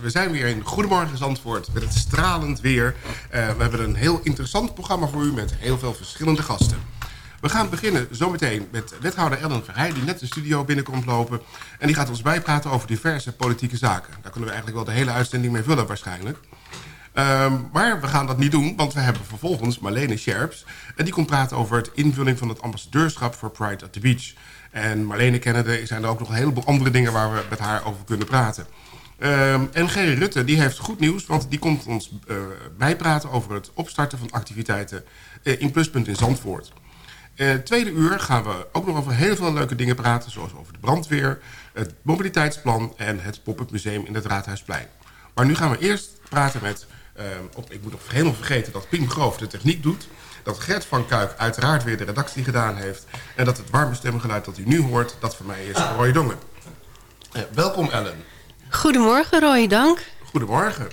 We zijn weer in Goedemorgen Zandvoort met het stralend weer. Eh, we hebben een heel interessant programma voor u met heel veel verschillende gasten. We gaan beginnen zometeen met wethouder Ellen Verheij... die net de studio binnenkomt lopen. En die gaat ons bijpraten over diverse politieke zaken. Daar kunnen we eigenlijk wel de hele uitzending mee vullen waarschijnlijk. Ehm, maar we gaan dat niet doen, want we hebben vervolgens Marlene Scherps... en die komt praten over het invulling van het ambassadeurschap voor Pride at the Beach... En Marlene kennende zijn er ook nog een heleboel andere dingen waar we met haar over kunnen praten. Ehm, en Gerry Rutte die heeft goed nieuws, want die komt ons eh, bijpraten over het opstarten van activiteiten eh, in Pluspunt in Zandvoort. Eh, tweede uur gaan we ook nog over heel veel leuke dingen praten, zoals over de brandweer, het mobiliteitsplan en het pop-up museum in het Raadhuisplein. Maar nu gaan we eerst praten met, ehm, op, ik moet nog helemaal vergeten dat Piem Groof de techniek doet dat Gert van Kuik uiteraard weer de redactie gedaan heeft... en dat het warme stemgeluid dat u nu hoort, dat voor mij is Roy Dongen. Welkom Ellen. Goedemorgen Roy, dank. Goedemorgen.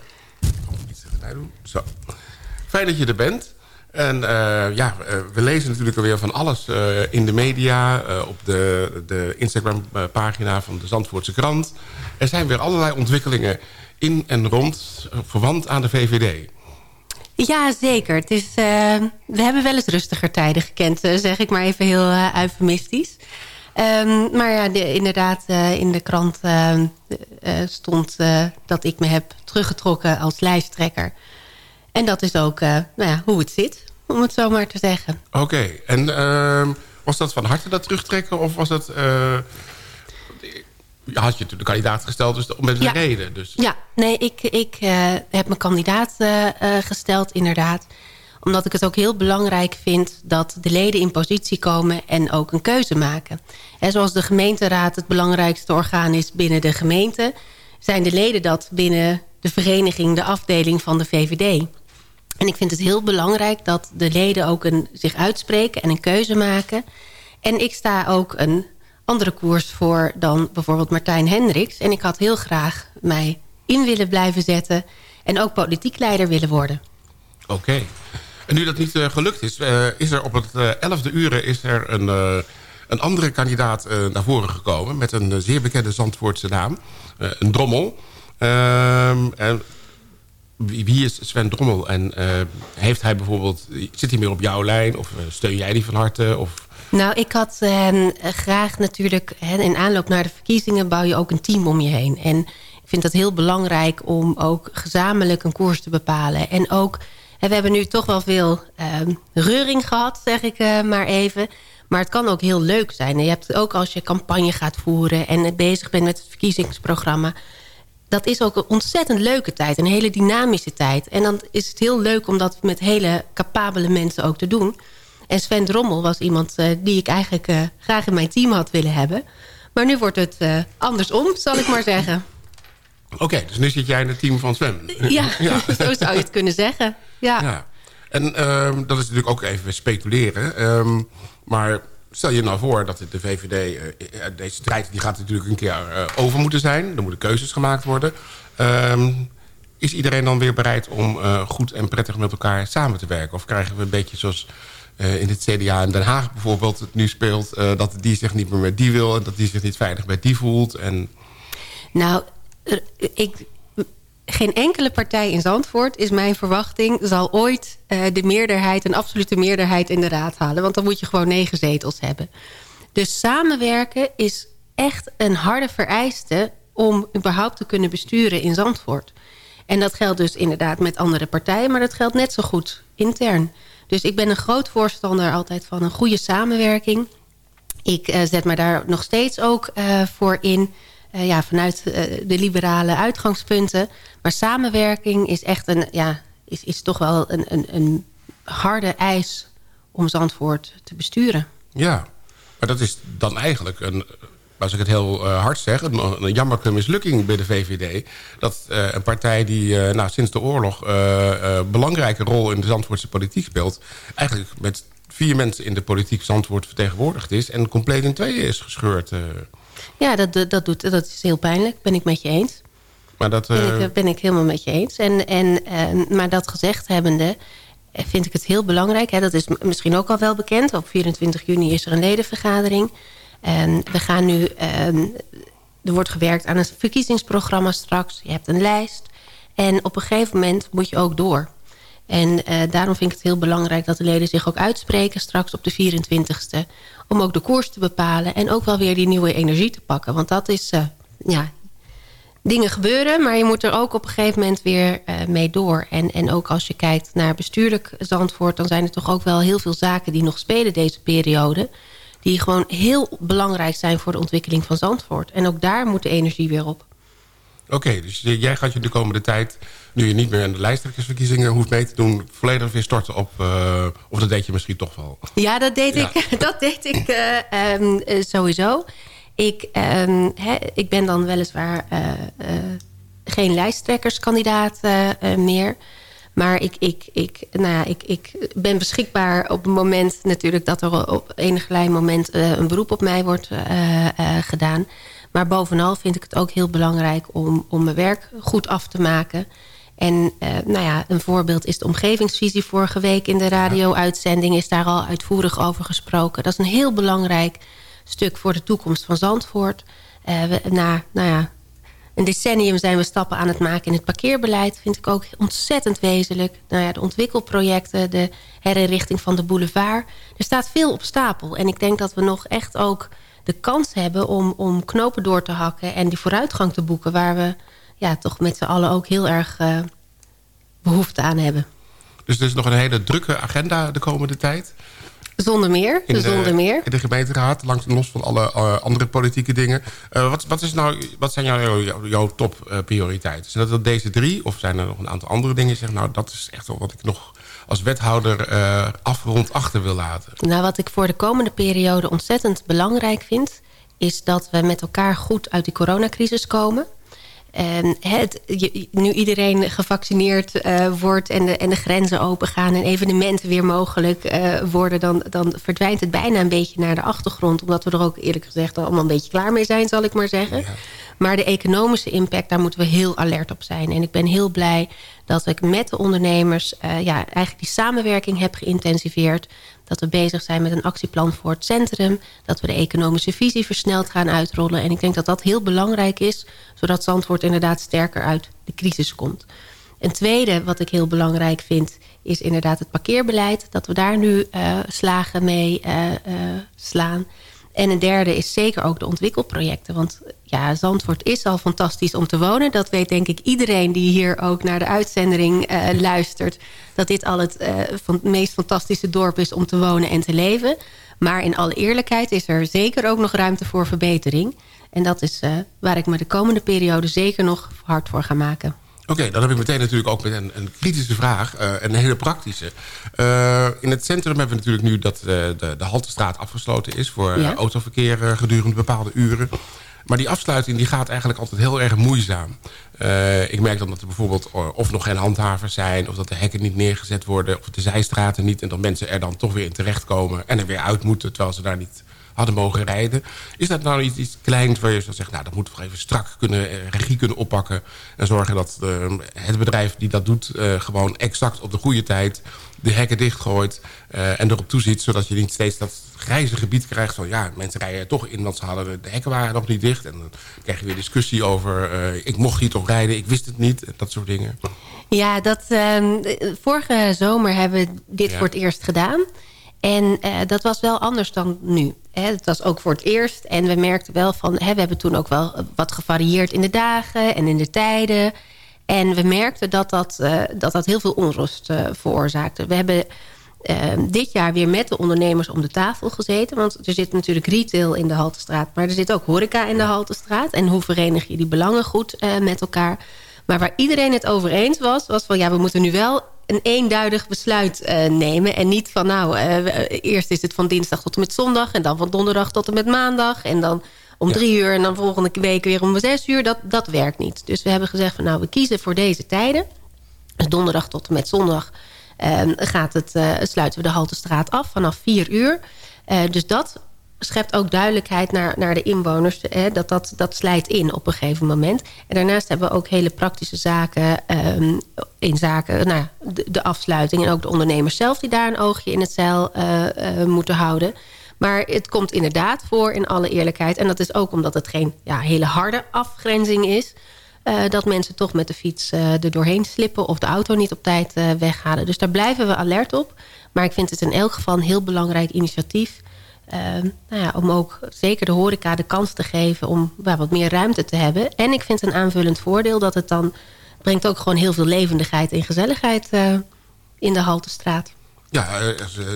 Doen. Zo. Fijn dat je er bent. En eh, ja, eh, we lezen natuurlijk alweer van alles eh, in de media... op de, de Instagram-pagina van de Zandvoortse krant. Er zijn weer allerlei ontwikkelingen in en rond... verwant aan de VVD. Ja, zeker. Het is, we hebben wel eens rustiger tijden gekend, zeg ik maar even heel eufemistisch. Um, maar ja, de, inderdaad, uh, in de krant stond dat ik me heb teruggetrokken als lijsttrekker. En dat is ook nou ja, hoe het zit, om het zo maar te zeggen. Oké, okay. en ehm, was dat van harte dat terugtrekken of was dat had je de kandidaat gesteld dus met een reden. Dus. Ja, nee, ik, ik heb mijn kandidaat gesteld inderdaad. Omdat ik het ook heel belangrijk vind dat de leden in positie komen en ook een keuze maken. En zoals de gemeenteraad het belangrijkste orgaan is binnen de gemeente... zijn de leden dat binnen de vereniging, de afdeling van de VVD. En ik vind het heel belangrijk dat de leden ook een, zich uitspreken en een keuze maken. En ik sta ook een andere koers voor dan bijvoorbeeld Martijn Hendricks. En ik had heel graag mij in willen blijven zetten... en ook politiek leider willen worden. Oké. En nu dat niet uh, gelukt is, uh, is er op het uh, 11e uur is er een, een andere kandidaat naar voren gekomen... met een zeer bekende Zandvoortse naam, een Drommel. Ehm, en wie is Sven Drommel? En heeft hij bijvoorbeeld, zit hij meer op jouw lijn? Of steun jij die van harte? Of nou, ik had eh, graag natuurlijk... Hè, in aanloop naar de verkiezingen bouw je ook een team om je heen. En ik vind dat heel belangrijk om ook gezamenlijk een koers te bepalen. En ook, we hebben nu toch wel veel uh, reuring gehad, zeg ik uh, maar even... Maar het kan ook heel leuk zijn. Je hebt ook als je campagne gaat voeren... en bezig bent met het verkiezingsprogramma... dat is ook een ontzettend leuke tijd. Een hele dynamische tijd. En dan is het heel leuk om dat met hele capabele mensen ook te doen... En Sven Drommel was iemand uh, die ik eigenlijk uh, graag in mijn team had willen hebben. Maar nu wordt het andersom, zal ik maar zeggen. Oké, okay, dus nu zit jij in het team van Sven. Ja, ja. zo zou je het kunnen zeggen. Ja. ja. En ehm, dat is natuurlijk ook even speculeren. Um, maar stel je nou voor dat de VVD... deze strijd die gaat natuurlijk een keer over moeten zijn. Er moeten keuzes gemaakt worden. Um, is iedereen dan weer bereid om goed en prettig met elkaar samen te werken? Of krijgen we een beetje zoals uh, in het CDA in Den Haag bijvoorbeeld het nu speelt... Uh, dat die zich niet meer met die wil en dat die zich niet veilig bij die voelt. En... Nou, ik, geen enkele partij in Zandvoort, is mijn verwachting... zal ooit uh, de meerderheid, een absolute meerderheid in de raad halen. Want dan moet je gewoon negen zetels hebben. Dus samenwerken is echt een harde vereiste... om überhaupt te kunnen besturen in Zandvoort. En dat geldt dus inderdaad met andere partijen... maar dat geldt net zo goed intern. Dus ik ben een groot voorstander altijd van een goede samenwerking. Ik uh, zet me daar nog steeds ook uh, voor in. Uh, ja, vanuit de liberale uitgangspunten. Maar samenwerking is echt een, ja, is, is toch wel een, een, een harde eis om Zandvoort te besturen. Ja, maar dat is dan eigenlijk een als ik het heel uh, hard zeg, een, jammerlijke mislukking bij de VVD... dat een partij die uh, nou, sinds de oorlog een belangrijke rol in de Zandvoortse politiek speelt... eigenlijk met vier mensen in de politiek Zandvoort vertegenwoordigd is... en compleet in tweeën is gescheurd. Ja, dat, dat, doet, dat is heel pijnlijk, ben ik met je eens. Maar dat, ben, ik, ben ik helemaal met je eens. En, en, maar dat gezegd hebbende vind ik het heel belangrijk. Hè, dat is misschien ook al wel bekend. Op 24 juni is er een ledenvergadering... En we gaan nu... Ehm, er wordt gewerkt aan een verkiezingsprogramma straks. Je hebt een lijst. En op een gegeven moment moet je ook door. En uh, daarom vind ik het heel belangrijk dat de leden zich ook uitspreken... straks op de 24e. Om ook de koers te bepalen. En ook wel weer die nieuwe energie te pakken. Want dat is... Uh, ja, dingen gebeuren, maar je moet er ook op een gegeven moment weer uh, mee door. En, en ook als je kijkt naar bestuurlijk Zandvoort... dan zijn er toch ook wel heel veel zaken die nog spelen deze periode die gewoon heel belangrijk zijn voor de ontwikkeling van Zandvoort. En ook daar moet de energie weer op. Oké, dus jij gaat je de komende tijd... nu je niet meer aan de lijsttrekkersverkiezingen hoeft mee te doen... volledig weer storten op... Uh, of dat deed je misschien toch wel? Ja, dat deed ik, dat deed ik uh, um, sowieso. Ik, um, he, ik ben dan weliswaar geen lijsttrekkerskandidaat meer... Maar ik, ik, ik, nou ja, ik, ik ben beschikbaar op het moment natuurlijk... dat er op enig moment een beroep op mij wordt gedaan. Maar bovenal vind ik het ook heel belangrijk om, om mijn werk goed af te maken. En nou ja, een voorbeeld is de omgevingsvisie vorige week in de radio-uitzending... is daar al uitvoerig over gesproken. Dat is een heel belangrijk stuk voor de toekomst van Zandvoort. We, na, nou ja, een decennium zijn we stappen aan het maken in het parkeerbeleid. Vind ik ook ontzettend wezenlijk. Nou ja, de ontwikkelprojecten, de herinrichting van de boulevard. Er staat veel op stapel. En ik denk dat we nog echt ook de kans hebben om, om knopen door te hakken... en die vooruitgang te boeken... waar we ja, toch met z'n allen ook heel erg uh, behoefte aan hebben. Dus er is nog een hele drukke agenda de komende tijd? Zonder meer, in de, zonder meer. In de gemeenteraad, langs los van alle uh, andere politieke dingen. Uh, wat, wat, is nou, wat zijn jouw, jouw, jouw topprioriteiten? zijn dat deze drie? Of zijn er nog een aantal andere dingen? Zeg, nou, dat is echt wel wat ik nog als wethouder uh, afrond achter wil laten. Nou, wat ik voor de komende periode ontzettend belangrijk vind... is dat we met elkaar goed uit die coronacrisis komen... En het, nu iedereen gevaccineerd uh, wordt en de, en de grenzen opengaan... en evenementen weer mogelijk uh, worden... Dan, dan verdwijnt het bijna een beetje naar de achtergrond. Omdat we er ook eerlijk gezegd allemaal een beetje klaar mee zijn, zal ik maar zeggen. Ja. Maar de economische impact, daar moeten we heel alert op zijn. En ik ben heel blij dat ik met de ondernemers... Uh, ja, eigenlijk die samenwerking heb geïntensiveerd dat we bezig zijn met een actieplan voor het centrum. Dat we de economische visie versneld gaan uitrollen. En ik denk dat dat heel belangrijk is... zodat Zandvoort inderdaad sterker uit de crisis komt. Een tweede wat ik heel belangrijk vind... is inderdaad het parkeerbeleid. Dat we daar nu uh, slagen mee uh, slaan. En een derde is zeker ook de ontwikkelprojecten. Want ja, Zandvoort is al fantastisch om te wonen. Dat weet denk ik iedereen die hier ook naar de uitzending uh, luistert. Dat dit al het, uh, van meest fantastische dorp is om te wonen en te leven. Maar in alle eerlijkheid is er zeker ook nog ruimte voor verbetering. En dat is uh, waar ik me de komende periode zeker nog hard voor ga maken. Oké, dan heb ik meteen natuurlijk ook met een, een kritische vraag. Uh, een hele praktische. Uh, in het centrum hebben we natuurlijk nu dat uh, de, de Haltestraat afgesloten is... voor ja. autoverkeer gedurende bepaalde uren. Maar die afsluiting die gaat eigenlijk altijd heel erg moeizaam. ik merk dan dat er bijvoorbeeld of nog geen handhavers zijn... of dat de hekken niet neergezet worden, of de zijstraten niet... en dat mensen er dan toch weer in terechtkomen en er weer uit moeten... terwijl ze daar niet hadden mogen rijden. Is dat nou iets, iets kleins waar je zo zegt... nou, dat moeten we even strak kunnen, eh, regie kunnen oppakken... en zorgen dat uh, het bedrijf die dat doet... Uh, gewoon exact op de goede tijd de hekken dichtgooit... Uh, en erop toeziet, zodat je niet steeds dat grijze gebied krijgt... van ja, mensen rijden toch in, want ze hadden de hekken waren nog niet dicht... en dan krijg je weer discussie over... ik mocht hier toch rijden, ik wist het niet, dat soort dingen. Ja, dat, uh, vorige zomer hebben we dit ja. voor het eerst gedaan... En uh, dat was wel anders dan nu. Hè. Het was ook voor het eerst. En we merkten wel van... Hè, we hebben toen ook wel wat gevarieerd in de dagen en in de tijden. En we merkten dat dat, uh, dat, dat heel veel onrust uh, veroorzaakte. We hebben dit jaar weer met de ondernemers om de tafel gezeten. Want er zit natuurlijk retail in de Haltestraat. Maar er zit ook horeca in de Haltestraat. En hoe verenig je die belangen goed met elkaar... Maar waar iedereen het over eens was, was van ja, we moeten nu wel een eenduidig besluit uh, nemen. En niet van nou, uh, eerst is het van dinsdag tot en met zondag... en dan van donderdag tot en met maandag... en dan om ja. drie uur en dan volgende week weer om zes uur. Dat, dat werkt niet. Dus we hebben gezegd van nou, we kiezen voor deze tijden. Dus donderdag tot en met zondag uh, gaat het, sluiten we de Haltestraat af vanaf vier uur. dus dat schept ook duidelijkheid naar, naar de inwoners. Hè, dat, dat, dat slijt in op een gegeven moment. En daarnaast hebben we ook hele praktische zaken... Um, in zaken nou, de, de, afsluiting en ook de ondernemers zelf... die daar een oogje in het zeil uh, uh, moeten houden. Maar het komt inderdaad voor in alle eerlijkheid. En dat is ook omdat het geen ja, hele harde afgrenzing is... Uh, dat mensen toch met de fiets er doorheen slippen... of de auto niet op tijd weghalen. Dus daar blijven we alert op. Maar ik vind het in elk geval een heel belangrijk initiatief... Uh, nou ja, om ook zeker de horeca de kans te geven om wat meer ruimte te hebben. En ik vind een aanvullend voordeel dat het dan brengt ook gewoon heel veel levendigheid en gezelligheid uh, in de Haltestraat. Ja, uh,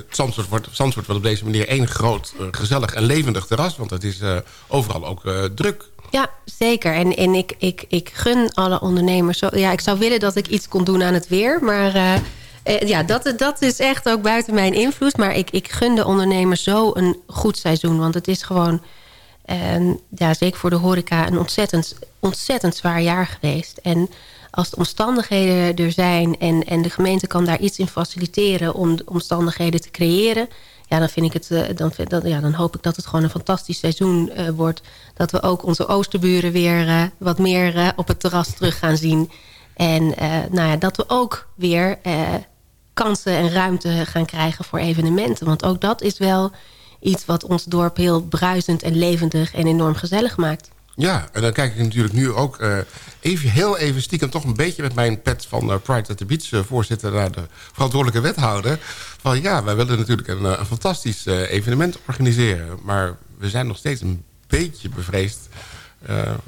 Zandvoort, wordt, Zandvoort wordt op deze manier één groot, gezellig en levendig terras. Want het is overal ook druk. Ja, zeker. En, en ik, ik, ik gun alle ondernemers... Zo, ja, ik zou willen dat ik iets kon doen aan het weer, maar uh, ja, dat, dat is echt ook buiten mijn invloed. Maar ik, ik gun de ondernemers zo een goed seizoen. Want het is gewoon, uh, ja, zeker voor de horeca, een ontzettend, ontzettend zwaar jaar geweest. En als de omstandigheden er zijn en, en de gemeente kan daar iets in faciliteren... om de omstandigheden te creëren... Ja, dan, vind ik het, uh, dan, dan, ja, dan hoop ik dat het gewoon een fantastisch seizoen uh, wordt. Dat we ook onze oosterburen weer wat meer op het terras terug gaan zien. En nou ja, dat we ook weer kansen en ruimte gaan krijgen voor evenementen. Want ook dat is wel iets wat ons dorp heel bruisend en levendig en enorm gezellig maakt. Ja, en dan kijk ik natuurlijk nu ook uh, even, heel even stiekem... toch een beetje met mijn pet van uh, Pride at the Beach uh, voorzitter... naar de verantwoordelijke wethouder. Van ja, wij willen natuurlijk een, een fantastisch evenement organiseren. Maar we zijn nog steeds een beetje bevreesd...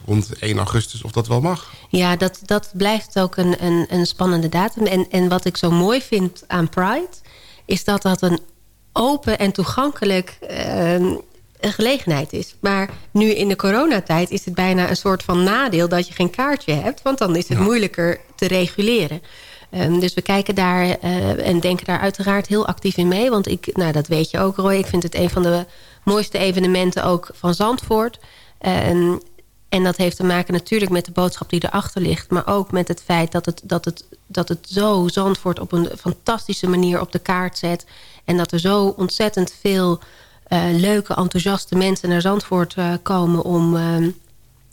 rond 1 augustus of dat wel mag. Ja, dat, dat blijft ook een, een, een spannende datum. En, en wat ik zo mooi vind aan Pride... is dat dat een open en toegankelijk ehm, een gelegenheid is. Maar nu in de coronatijd is het bijna een soort van nadeel... dat je geen kaartje hebt, want dan is het moeilijker te reguleren. Um, dus we kijken daar uh, en denken daar uiteraard heel actief in mee. Want ik, nou, dat weet je ook, Roy. Ik vind het een van de mooiste evenementen ook van Zandvoort. Um, en dat heeft te maken natuurlijk met de boodschap die erachter ligt. Maar ook met het feit dat het, dat het, dat het zo Zandvoort op een fantastische manier op de kaart zet. En dat er zo ontzettend veel uh, leuke, enthousiaste mensen naar Zandvoort uh, komen om, uh,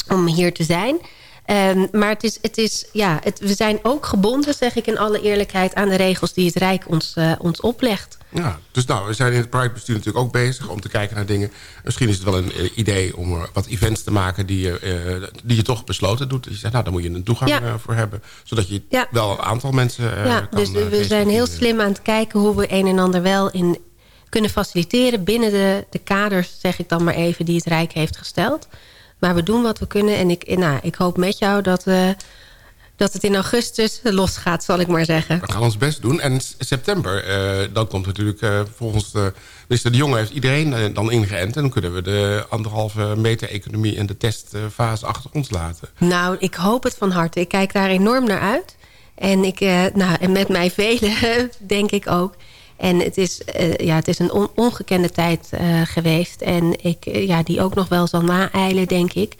om hier te zijn. Um, maar het is, het is, ja, het, we zijn ook gebonden, zeg ik in alle eerlijkheid... aan de regels die het Rijk ons, ons oplegt. Ja, dus nou, we zijn in het Pride-bestuur natuurlijk ook bezig... om te kijken naar dingen. Misschien is het wel een idee om wat events te maken... die je, die je toch besloten doet. Dus je zegt, nou, daar moet je een toegang ja. voor hebben. Zodat je ja. wel een aantal mensen ja, kan... Dus we zijn heel slim aan het kijken hoe we een en ander wel... in kunnen faciliteren binnen de, de kaders, zeg ik dan maar even... die het Rijk heeft gesteld. Maar we doen wat we kunnen. En ik, nou, ik hoop met jou dat, uh, dat het in augustus losgaat, zal ik maar zeggen. We gaan ons best doen. En september, uh, dan komt natuurlijk uh, volgens de minister De Jonge... heeft iedereen dan ingeënt. En dan kunnen we de anderhalve meter economie... en de testfase achter ons laten. Nou, ik hoop het van harte. Ik kijk daar enorm naar uit. En, ik, nou, en met mij velen, denk ik ook... En het is, ja, het is een on ongekende tijd geweest. En ik, ja, die ook nog wel zal naeilen, denk ik.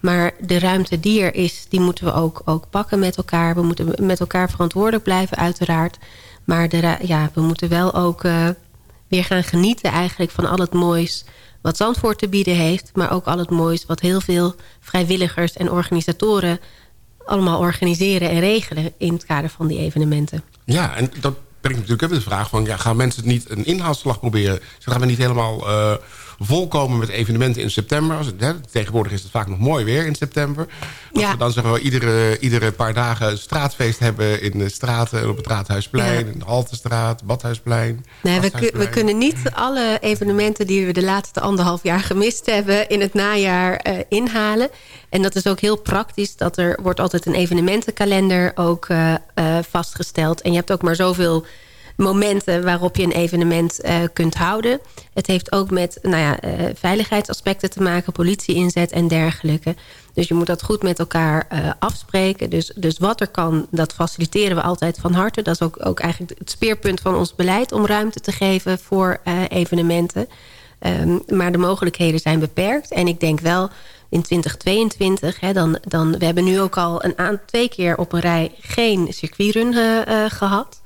Maar de ruimte die er is, die moeten we ook, ook pakken met elkaar. We moeten met elkaar verantwoordelijk blijven, uiteraard. Maar de, ja, we moeten wel ook weer gaan genieten eigenlijk van al het moois... wat Zandvoort te bieden heeft. Maar ook al het moois wat heel veel vrijwilligers en organisatoren... allemaal organiseren en regelen in het kader van die evenementen. Ja, en dat brengt natuurlijk even de vraag van... Ja, gaan mensen niet een inhaalslag proberen? Ze we niet helemaal uh, volkomen met evenementen in september? Als het, hè, tegenwoordig is het vaak nog mooi weer in september. Ja. we dan zeggen we iedere, iedere paar dagen een straatfeest hebben... in de straten, op het Raadhuisplein, ja. in de Haltestraat, Badhuisplein. Nee, we, we, kunnen niet alle evenementen die we de laatste anderhalf jaar gemist hebben... in het najaar uh, inhalen. En dat is ook heel praktisch. Dat er wordt altijd een evenementenkalender ook uh, uh, vastgesteld. En je hebt ook maar zoveel momenten waarop je een evenement uh, kunt houden. Het heeft ook met nou ja, uh, veiligheidsaspecten te maken, politie inzet en dergelijke. Dus je moet dat goed met elkaar uh, afspreken. Dus, dus wat er kan, dat faciliteren we altijd van harte. Dat is ook, ook eigenlijk het speerpunt van ons beleid... om ruimte te geven voor evenementen. Um, maar de mogelijkheden zijn beperkt. En ik denk wel in 2022... Hè, dan, dan, we hebben nu ook al een aan, twee keer op een rij geen circuitrun gehad...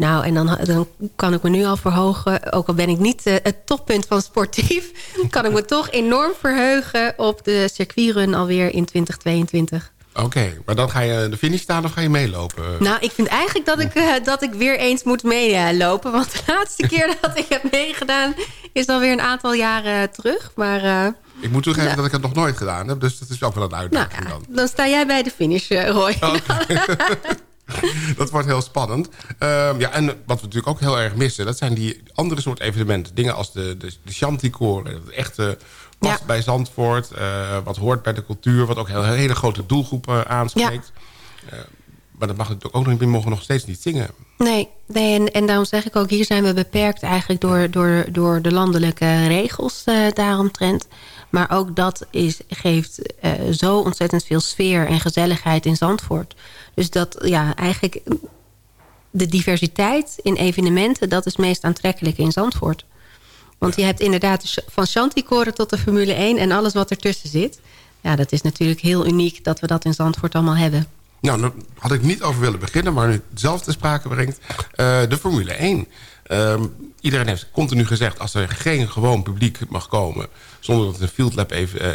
Nou, en dan, dan kan ik me nu al verhogen... ook al ben ik niet uh, het toppunt van sportief... kan ik me toch enorm verheugen op de circuitrun alweer in 2022. Oké, okay, maar dan ga je de finish staan of ga je meelopen? Nou, ik vind eigenlijk dat ik, uh, dat ik weer eens moet meelopen. Want de laatste keer dat ik heb meegedaan... is alweer een aantal jaren terug. Maar... Uh, ik moet toegeven nou, dat ik het nog nooit gedaan heb. Dus dat is ook wel een uitdaging nou, dan. Dan sta jij bij de finish, Roy. Okay. dat wordt heel spannend. Um, ja, en wat we natuurlijk ook heel erg missen... dat zijn die andere soort evenementen. Dingen als de, de, de Chanticore. Het echte past ja. bij Zandvoort. Uh, wat hoort bij de cultuur. Wat ook heel, hele grote doelgroepen aanspreekt. Ja. Uh, maar dat mag natuurlijk ook nog niet. We mogen nog steeds niet zingen. Nee, nee en, en daarom zeg ik ook... hier zijn we beperkt eigenlijk door, door, door de landelijke regels uh, daaromtrent. Maar ook dat is, geeft uh, zo ontzettend veel sfeer en gezelligheid in Zandvoort. Dus dat, ja, eigenlijk de diversiteit in evenementen... dat is meest aantrekkelijk in Zandvoort. Want je hebt inderdaad van Chanticoren tot de Formule 1... en alles wat ertussen zit. Ja, dat is natuurlijk heel uniek dat we dat in Zandvoort allemaal hebben. Nou, daar had ik niet over willen beginnen... maar nu het zelf te sprake brengt. Uh, de Formule 1. Um, iedereen heeft continu gezegd... als er geen gewoon publiek mag komen... zonder dat het een field lab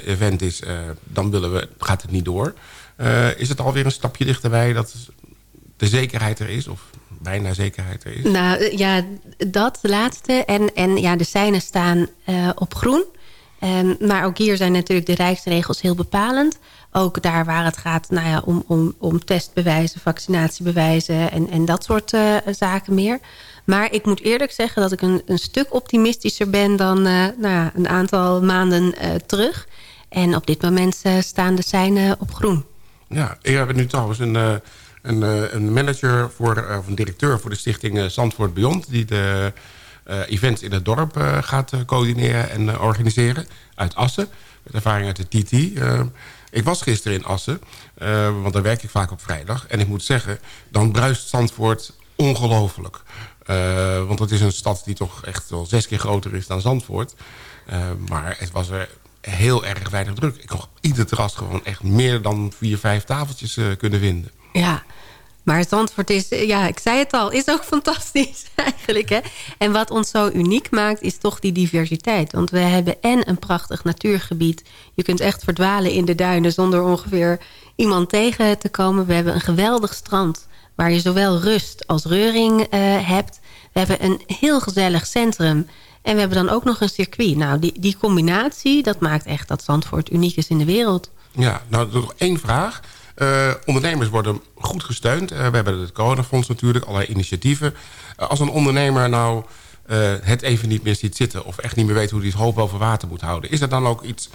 event is... Uh, dan willen we, gaat het niet door. Uh, is het alweer een stapje dichterbij dat de zekerheid er is? Of bijna zekerheid er is? Nou ja, dat laatste. En, en ja, de seinen staan uh, op groen. Um, maar ook hier zijn natuurlijk de rijksregels heel bepalend. Ook daar waar het gaat nou ja, om, om, om testbewijzen, vaccinatiebewijzen en, en dat soort zaken meer. Maar ik moet eerlijk zeggen dat ik een, een stuk optimistischer ben dan uh, nou ja, een aantal maanden terug. En op dit moment staan de seinen op groen. Ja, ik heb nu trouwens een, een, een manager voor, of een directeur voor de stichting Zandvoort Beyond... die de events in het dorp gaat coördineren en organiseren uit Assen. Met ervaring uit de TT. Ik was gisteren in Assen, want daar werk ik vaak op vrijdag. En ik moet zeggen, dan bruist Zandvoort ongelooflijk. Want het is een stad die toch echt wel zes keer groter is dan Zandvoort. Maar het was er heel erg weinig druk. Ik kon op ieder terras gewoon echt meer dan vier, vijf tafeltjes kunnen vinden. Ja, maar Zandvoort is, ja, ik zei het al, is ook fantastisch eigenlijk. Hè? En wat ons zo uniek maakt, is toch die diversiteit. Want we hebben en een prachtig natuurgebied. Je kunt echt verdwalen in de duinen zonder ongeveer iemand tegen te komen. We hebben een geweldig strand waar je zowel rust als reuring uh, hebt. We hebben een heel gezellig centrum. En we hebben dan ook nog een circuit. Nou, die, die combinatie, dat maakt echt dat Zandvoort uniek is in de wereld. Ja, nou, nog één vraag. Uh, ondernemers worden goed gesteund. Uh, we hebben het coronafonds natuurlijk, allerlei initiatieven. Uh, als een ondernemer nou het even niet meer ziet zitten... of echt niet meer weet hoe hij het hoofd boven water moet houden... is er dan ook iets,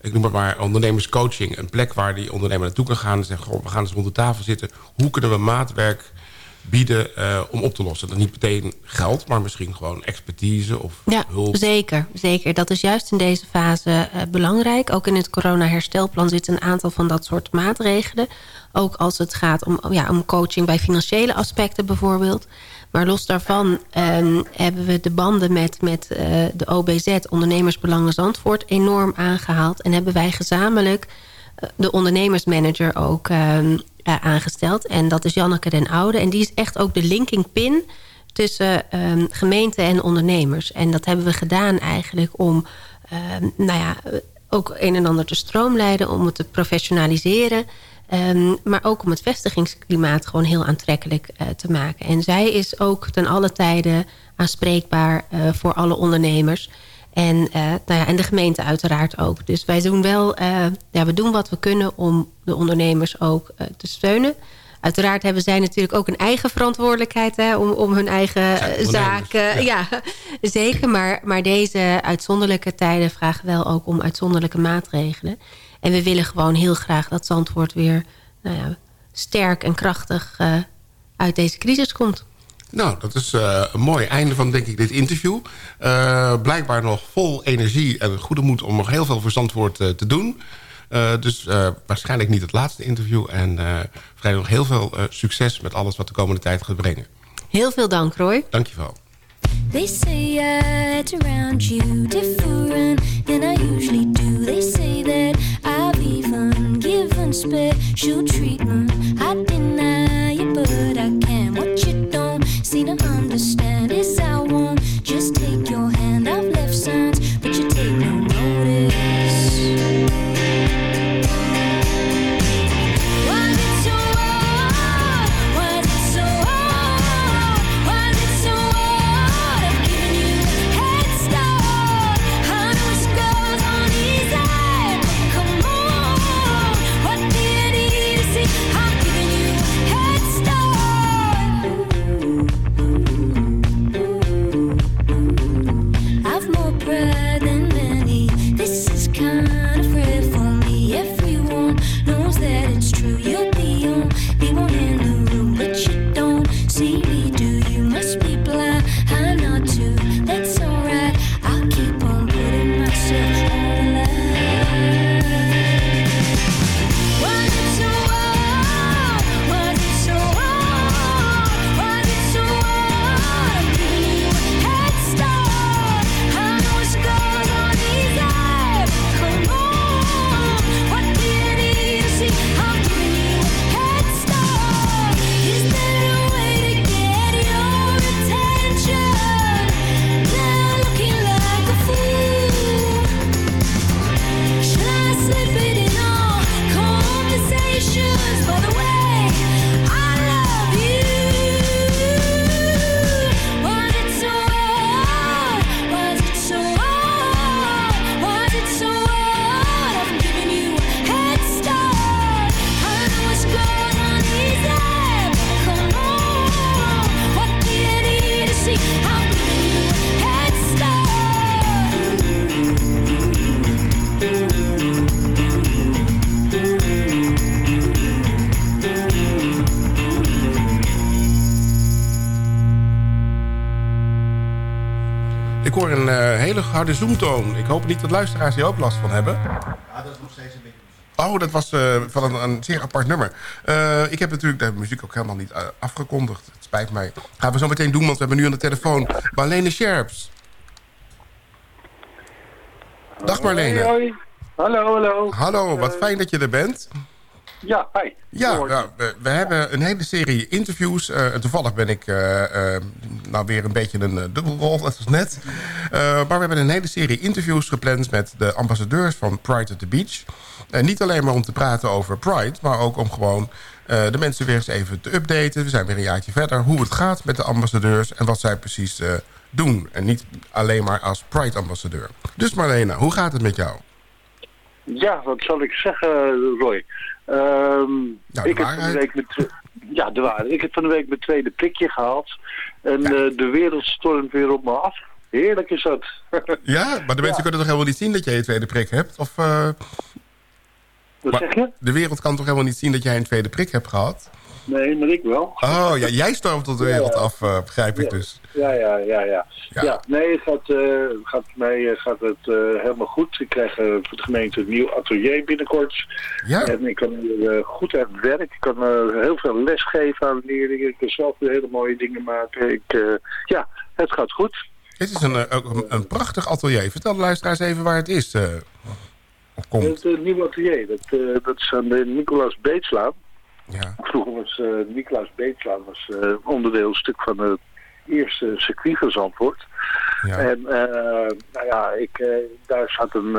ik noem het maar ondernemerscoaching... een plek waar die ondernemer naartoe kan gaan en zeggen... We gaan eens rond de tafel zitten. Hoe kunnen we maatwerk bieden uh, om op te lossen. Dat niet meteen geld, maar misschien gewoon expertise of ja, hulp. Zeker, zeker. Dat is juist in deze fase uh, belangrijk. Ook in het corona-herstelplan zitten een aantal van dat soort maatregelen. Ook als het gaat om, ja, om coaching bij financiële aspecten bijvoorbeeld. Maar los daarvan um, hebben we de banden met, met uh, de OBZ, Ondernemersbelangen Zandvoort, enorm aangehaald. En hebben wij gezamenlijk de ondernemersmanager ook um, uh, aangesteld. En dat is Janneke den Oude. En die is echt ook de linking pin tussen um, gemeenten en ondernemers. En dat hebben we gedaan eigenlijk om um, nou ja, ook een en ander te stroomlijnen... om het te professionaliseren... Um, maar ook om het vestigingsklimaat gewoon heel aantrekkelijk uh, te maken. En zij is ook ten alle tijden aanspreekbaar uh, voor alle ondernemers... En, uh, nou ja, en de gemeente uiteraard ook. Dus wij doen wel, uh, ja, we doen wat we kunnen om de ondernemers ook uh, te steunen. Uiteraard hebben zij natuurlijk ook een eigen verantwoordelijkheid hè, om, om hun eigen ja, zaken. Ja. ja. zeker. Maar, maar deze uitzonderlijke tijden vragen wel ook om uitzonderlijke maatregelen. En we willen gewoon heel graag dat Zandvoort weer nou ja, sterk en krachtig uit deze crisis komt. Nou, dat is uh, een mooi einde van, denk ik, dit interview. Uh, blijkbaar nog vol energie en goede moed om nog heel veel verstandwoord uh, te doen. dus waarschijnlijk niet het laatste interview. En vrij nog heel veel succes met alles wat de komende tijd gaat brengen. Heel veel dank, Roy. Dankjewel. They say around you different than I usually do. They say that I've even given special treatment. I deny harde zoomtoon. Ik hoop niet dat luisteraars hier ook last van hebben. Ja, dat is nog steeds een beetje... Oh, dat was uh, van een, een, zeer apart nummer. Uh, ik heb natuurlijk de muziek ook helemaal niet afgekondigd. Het spijt mij. Gaan we zo meteen doen, want we hebben nu aan de telefoon Marlene Scherps. Dag Marlene. Hoi, hoi. Hallo, hallo. Hallo, wat fijn dat je er bent. Ja, hi. Ja, nou, we, we, hebben een hele serie interviews. Uh, toevallig ben ik uh, uh, nou weer een beetje een dubbelrol, dat was net. maar we hebben een hele serie interviews gepland met de ambassadeurs van Pride at the Beach. niet alleen maar om te praten over Pride, maar ook om gewoon de mensen weer eens even te updaten. We zijn weer een jaartje verder. Hoe het gaat met de ambassadeurs en wat zij precies doen. En niet alleen maar als Pride-ambassadeur. Dus Marlena, hoe gaat het met jou? Ja, wat zal ik zeggen, Roy? Um, nou, ik heb van de week met, ja, de waarheid. Ik heb van de week mijn tweede prikje gehaald. En ja. uh, de wereld stormt weer op me af. Heerlijk is dat. ja, maar de mensen ja. kunnen toch helemaal niet zien dat jij je tweede prik hebt? Of, uh... Wat zeg je? De wereld kan toch helemaal niet zien dat jij een tweede prik hebt gehad? Nee, maar ik wel. Oh, ja, jij stormt op de wereld ja, af, uh, begrijp ik dus. Ja, ja, ja, ja. Ja, nee, het gaat, uh, gaat mij gaat het uh, helemaal goed. Ik krijg voor de gemeente een nieuw atelier binnenkort. Ja. En ik kan hier goed aan het werk. Ik kan heel veel les geven aan leerlingen. Ik kan zelf weer hele mooie dingen maken. Ik, ja, het gaat goed. Het is een, een, een, prachtig atelier. Vertel de luisteraars even waar het is. komt. Het nieuwe atelier, dat, dat is aan de Nicolaas Beetslaan. Ja. Vroeger was uh, Niklaus Beetslaan was uh, onderdeel, stuk van het eerste circuit van Zandvoort. Ja. En uh, nou ja, ik, daar zat een,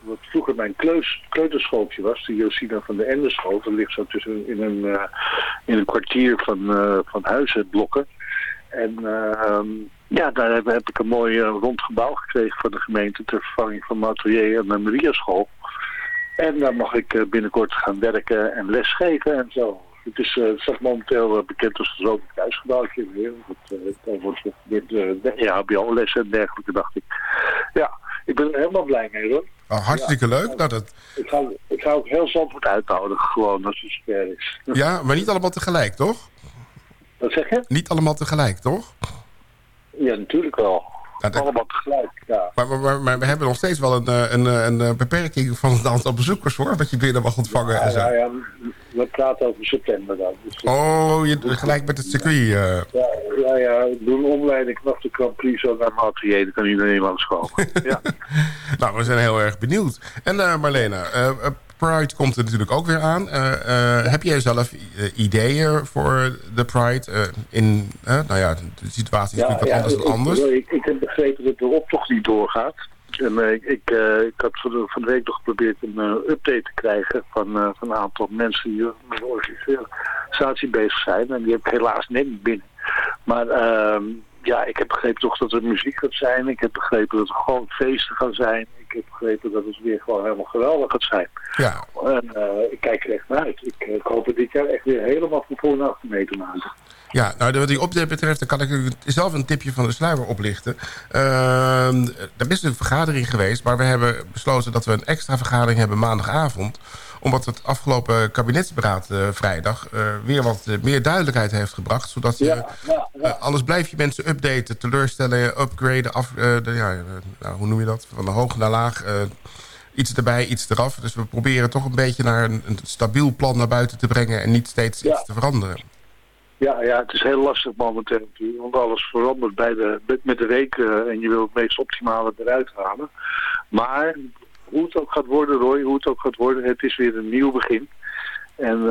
wat vroeger mijn kleus, kleuterschooltje was, de Josina van de Endeschool. Dat ligt zo tussen in een, in een kwartier van, van huizenblokken. En ehm, ja, daar heb, heb, ik een mooi rond gebouw gekregen van de gemeente ter vervanging van mijn atelier en mijn Mariaschool. En daar mag ik binnenkort gaan werken en lesgeven en zo. Het is uh, het momenteel uh, bekend als het Rode Kruisgebouwtje. Het, uh, wordt gebeurd ja, HBO-lessen en dergelijke, dacht ik. Ja, ik ben er helemaal blij mee, hoor. Oh, hartstikke ja. leuk. Nou, dat... ik, ga, ik ga ook heel Zandvoort uitnodigen, gewoon, als het zover is. Ja, maar niet allemaal tegelijk, toch? Wat zeg je? Niet allemaal tegelijk, toch? Ja, natuurlijk wel. Dat... Allemaal tegelijk, ja. Maar, maar, maar, maar, we hebben nog steeds wel een, een, een, een beperking van het aantal bezoekers, hoor. Wat je binnen mag ontvangen ja, en zo. Ja, ja, we praten over september dan. Dus, oh, je, gelijk met het circuit. Uh. Ja, ja, ja, ik doe een omleiding vanaf de Grand Prix zo naar mijn atelier. Dan kan iedereen langskomen. ja. nou, we zijn heel erg benieuwd. En uh, Marlena, Pride komt er natuurlijk ook weer aan. heb jij zelf ideeën voor de Pride? in, nou ja, de situatie is ja, natuurlijk ja, anders dan anders. Ik, ik heb begrepen dat de optocht niet doorgaat. En uh, ik, uh, ik had van de week nog geprobeerd een uh, update te krijgen van, van een aantal mensen die met de organisatie bezig zijn. En die heb ik helaas net niet binnen. Maar ehm, ja, ik heb begrepen toch dat er muziek gaat zijn. Ik heb begrepen dat er gewoon feesten gaan zijn. Ik heb begrepen dat het weer gewoon helemaal geweldig gaat zijn. Ja. En ik kijk er echt naar uit. Ik, ik hoop het dit jaar echt weer helemaal van voor naar achter mee te maken. Ja, nou, wat die update betreft, dan kan ik u zelf een tipje van de sluier oplichten. Uh, er is een vergadering geweest, maar we hebben besloten dat we een extra vergadering hebben maandagavond. Omdat het afgelopen kabinetsberaad uh, vrijdag uh, weer wat meer duidelijkheid heeft gebracht. Zodat je, ja, ja, ja. alles blijf je mensen updaten, teleurstellen, upgraden, af, de, ja, nou, hoe noem je dat? Van de hoog naar laag iets erbij, iets eraf. Dus we proberen toch een beetje naar een, een stabiel plan naar buiten te brengen... en niet steeds ja. iets te veranderen. Ja, ja, het is heel lastig momenteel natuurlijk, want alles verandert bij de, met de week uh, en je wil het meest optimale eruit halen. Maar hoe het ook gaat worden, Roy, hoe het ook gaat worden, het is weer een nieuw begin. En uh,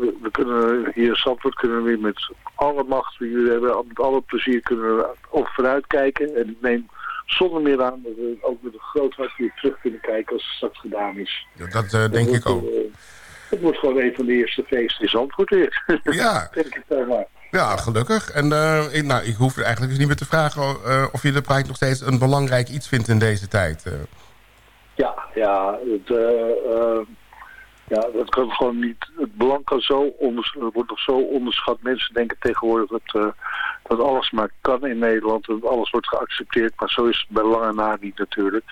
we, we, kunnen hier in Zandvoort kunnen we weer met alle macht die we hebben, met alle plezier kunnen we op vooruit kijken. En ik neem zonder meer aan dat we ook met een groot hart weer terug kunnen kijken als het straks gedaan is. Ja, dat uh, denk ik ook. Het wordt gewoon een van de eerste feesten in Zandvoort weer. Ja. Denk ik zo maar. Ja, gelukkig. En uh, ik, nou, ik hoef eigenlijk dus niet meer te vragen of je de Pride nog steeds een belangrijk iets vindt in deze tijd. Ja, ja. Het, ja, dat kan gewoon niet. Het belang kan zo onders, wordt nog zo onderschat. Mensen denken tegenwoordig dat, dat alles maar kan in Nederland en alles wordt geaccepteerd. Maar zo is het bij lange na niet natuurlijk.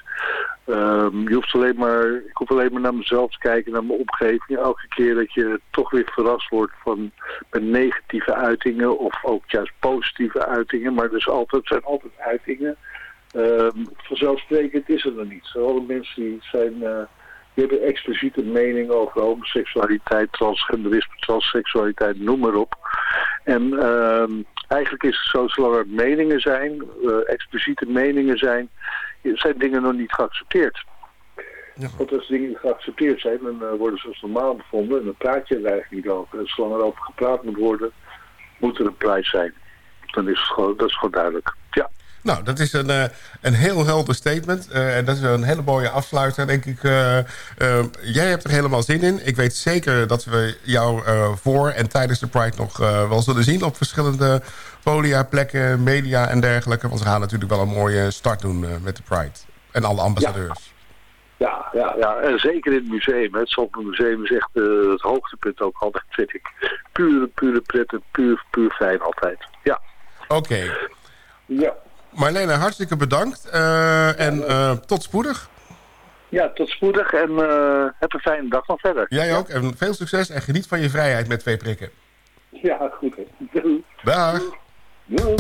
Um, je hoeft alleen maar, ik hoef alleen maar naar mezelf te kijken, naar mijn omgeving. Elke keer dat je toch weer verrast wordt van met negatieve uitingen of ook juist positieve uitingen. Maar dus altijd, zijn altijd uitingen Ehm, vanzelfsprekend is er nog niet. Alle mensen die zijn... Uh, die hebben expliciete mening over homoseksualiteit, transgenderisme, transseksualiteit, noem maar op. En uh, eigenlijk is het zo, zolang er meningen zijn, uh, expliciete meningen zijn, zijn dingen nog niet geaccepteerd. Ja. Want als dingen geaccepteerd zijn, dan uh, worden ze als normaal bevonden en dan praat je er eigenlijk niet over. En zolang er over gepraat moet worden, moet er een prijs zijn. Dan is het gewoon, dat is gewoon duidelijk. Ja. Nou, dat is een, uh, een heel helder statement. Uh, en dat is een hele mooie afsluiter, denk ik. Uh, jij hebt er helemaal zin in. Ik weet zeker dat we jou voor en tijdens de Pride nog wel zullen zien... op verschillende polia, plekken, media en dergelijke. Want we gaan natuurlijk wel een mooie start doen met de Pride. En alle ambassadeurs. Ja, ja, ja. En zeker in het museum. Het Zandvoort is echt het hoogtepunt ook altijd, vind ik. Pure, pure pret en puur, puur fijn altijd. Ja. Oké. Ja. Marlene, hartstikke bedankt. Uh, en uh, tot spoedig. Ja, tot spoedig. En uh, heb een fijne dag nog verder. Jij ook. En veel succes. En geniet van je vrijheid met twee prikken. Ja, goed. Doei. Dag. Doei.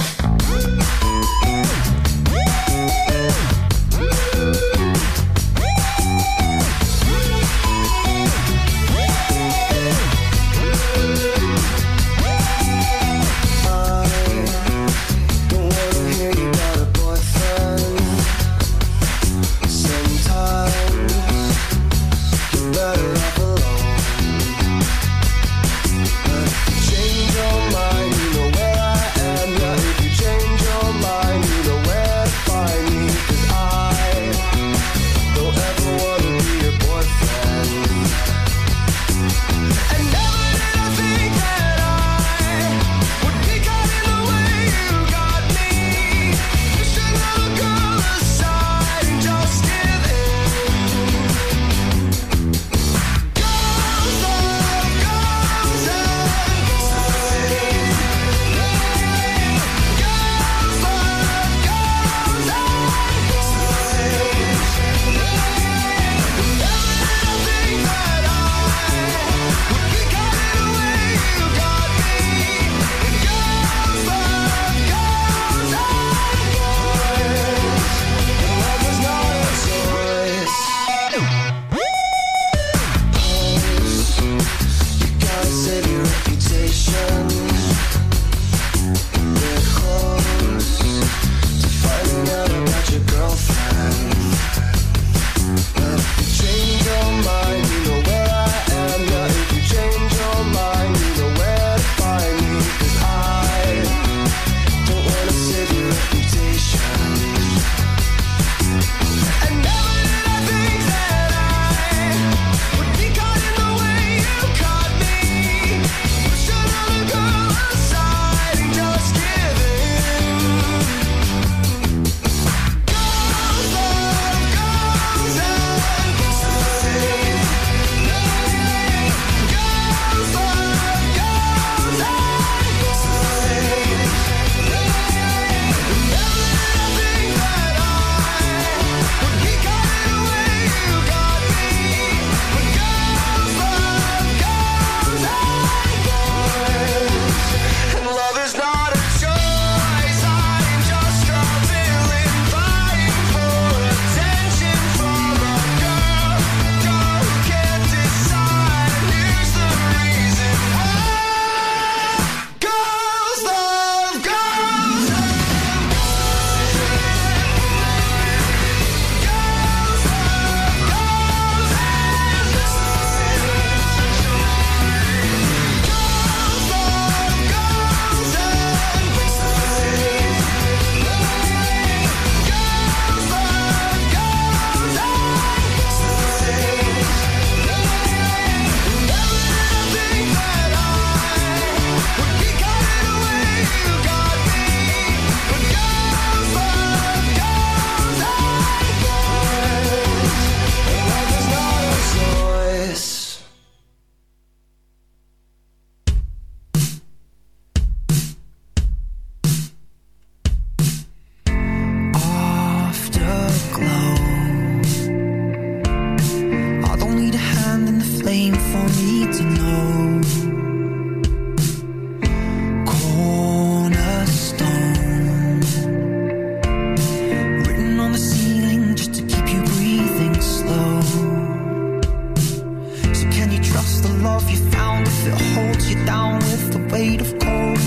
love you found if it holds you down with the weight of cold?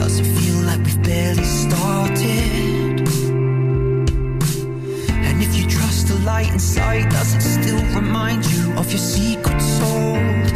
Does it feel like we've barely started? And if you trust the light inside, does it still remind you of your secret soul?